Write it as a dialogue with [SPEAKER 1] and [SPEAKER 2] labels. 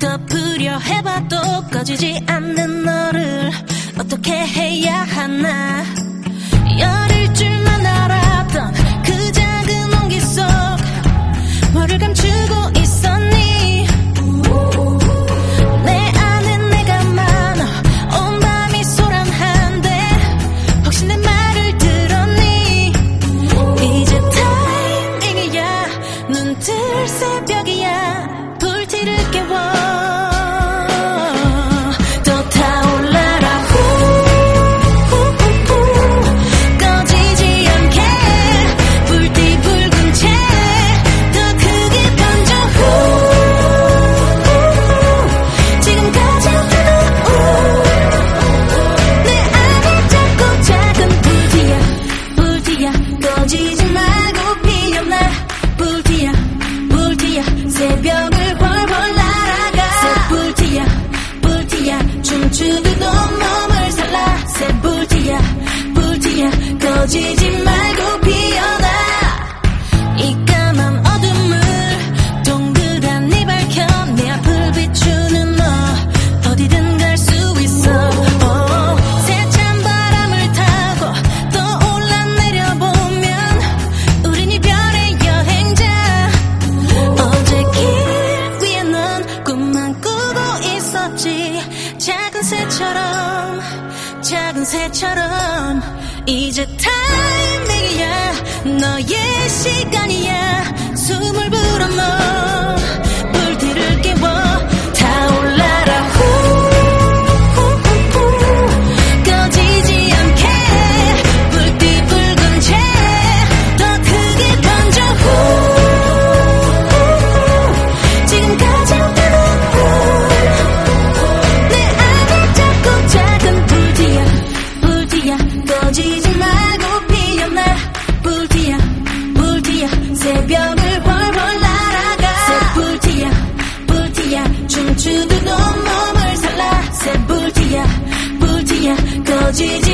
[SPEAKER 1] 더 부려 해봐도 꺼지지 않는 너를 어떻게 해야 하나? 흩어지지 말고 피어나. 이 까만 어둠을 동그란히 밝혀 네 내 앞을 비추는 너. 어디든 갈 수 있어. Oh, 새찬 바람을 타고 또 올라내려 보면 우린 이별의 여행자. 어제 길 위에 넌 꿈만 꾸고 있었지. 작은 새처럼 작은 새처럼 이제 타이밍이야. 너의 시간이야. Gigi.